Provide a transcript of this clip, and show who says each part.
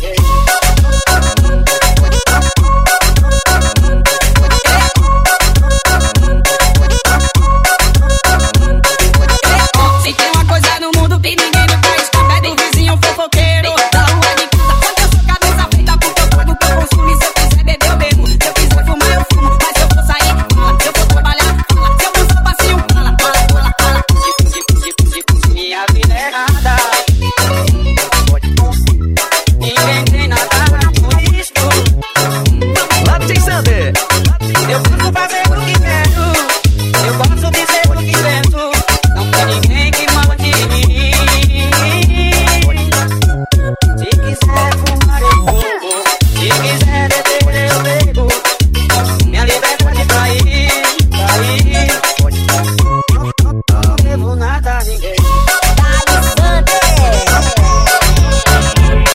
Speaker 1: Yeah.